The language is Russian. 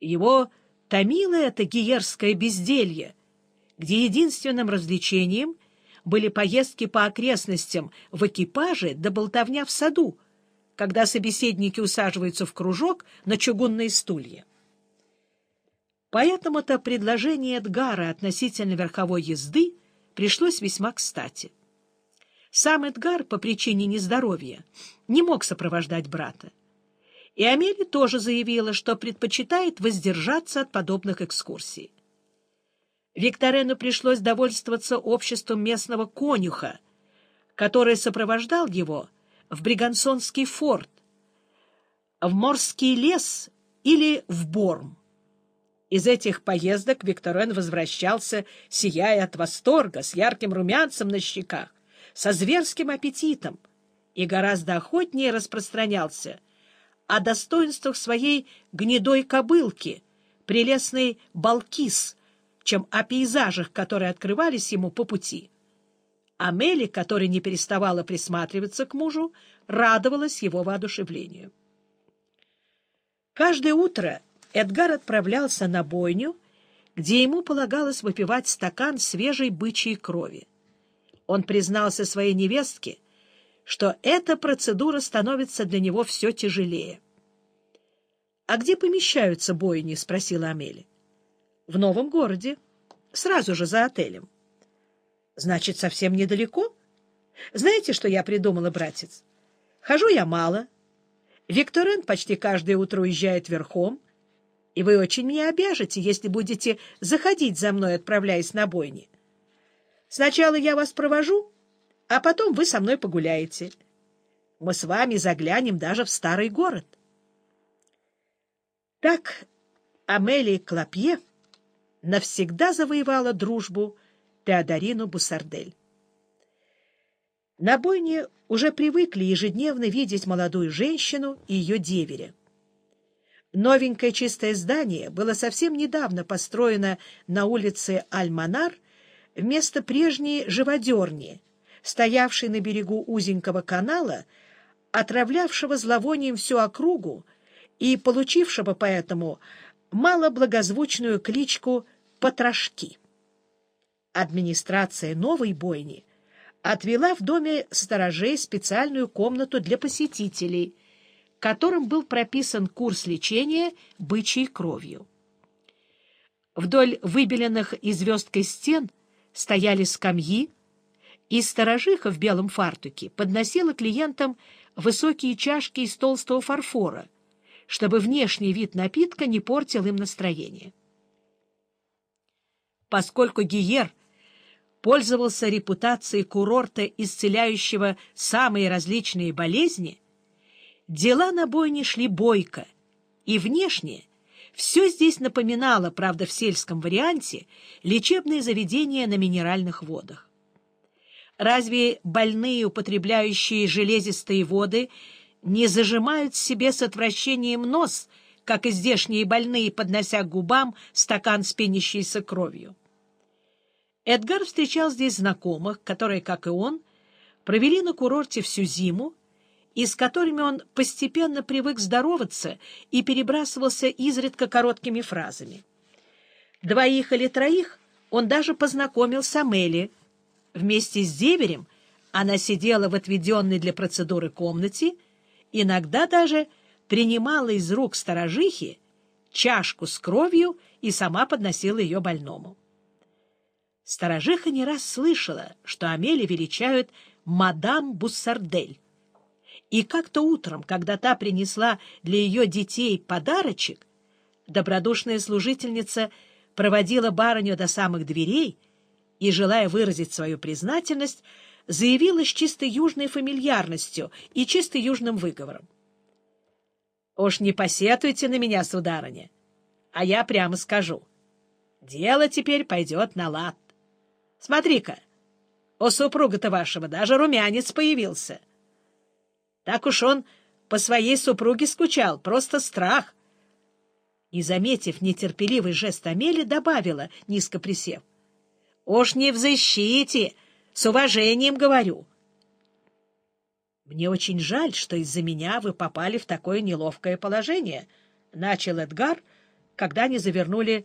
Его томило это гиерское безделье, где единственным развлечением были поездки по окрестностям в экипаже да болтовня в саду, когда собеседники усаживаются в кружок на чугунные стулья. Поэтому-то предложение Эдгара относительно верховой езды пришлось весьма кстати. Сам Эдгар по причине нездоровья не мог сопровождать брата. И Амели тоже заявила, что предпочитает воздержаться от подобных экскурсий. Викторену пришлось довольствоваться обществом местного конюха, который сопровождал его в Бригансонский форт, в Морский лес или в Борм. Из этих поездок Викторен возвращался, сияя от восторга, с ярким румянцем на щеках, со зверским аппетитом и гораздо охотнее распространялся о достоинствах своей гнедой кобылки, прелестной Балкис, чем о пейзажах, которые открывались ему по пути. Амели, которая не переставала присматриваться к мужу, радовалась его воодушевлению. Каждое утро Эдгар отправлялся на бойню, где ему полагалось выпивать стакан свежей бычьей крови. Он признался своей невестке, что эта процедура становится для него все тяжелее. — А где помещаются бойни? — спросила Амели. — В новом городе, сразу же за отелем. — Значит, совсем недалеко? Знаете, что я придумала, братец? Хожу я мало. Викторен почти каждое утро уезжает верхом, и вы очень меня обяжете, если будете заходить за мной, отправляясь на бойни. Сначала я вас провожу, а потом вы со мной погуляете. Мы с вами заглянем даже в старый город. Так Амелия Клопье навсегда завоевала дружбу Теодорину Бусардель. На бойне уже привыкли ежедневно видеть молодую женщину и ее деверя. Новенькое чистое здание было совсем недавно построено на улице Альманар вместо прежней живодерни, стоявшей на берегу узенького канала, отравлявшего зловонием всю округу и получившего поэтому малоблагозвучную кличку «Потрошки». Администрация новой бойни отвела в доме сторожей специальную комнату для посетителей, которым был прописан курс лечения бычьей кровью. Вдоль выбеленных и звездкой стен стояли скамьи, и сторожиха в белом фартуке подносила клиентам высокие чашки из толстого фарфора, чтобы внешний вид напитка не портил им настроение. Поскольку Гиер пользовался репутацией курорта, исцеляющего самые различные болезни, дела на бойне шли бойко, и внешне все здесь напоминало, правда, в сельском варианте, лечебные заведения на минеральных водах. Разве больные, употребляющие железистые воды, не зажимают себе с отвращением нос, как и здешние больные, поднося к губам стакан с пенящейся кровью. Эдгар встречал здесь знакомых, которые, как и он, провели на курорте всю зиму, и с которыми он постепенно привык здороваться и перебрасывался изредка короткими фразами. Двоих или троих он даже познакомил с Амели. Вместе с деверем она сидела в отведенной для процедуры комнате иногда даже принимала из рук сторожихи чашку с кровью и сама подносила ее больному. Сторожиха не раз слышала, что Амели величают мадам Буссардель. И как-то утром, когда та принесла для ее детей подарочек, добродушная служительница проводила барыню до самых дверей и, желая выразить свою признательность, заявила с чисто южной фамильярностью и чисто южным выговором. — Уж не посетуйте на меня, сударыня, а я прямо скажу. Дело теперь пойдет на лад. Смотри-ка, у супруга-то вашего даже румянец появился. Так уж он по своей супруге скучал, просто страх. И, заметив нетерпеливый жест Амели, добавила, низко присев. — Уж не в защите! — с уважением говорю. Мне очень жаль, что из-за меня вы попали в такое неловкое положение, — начал Эдгар, когда они завернули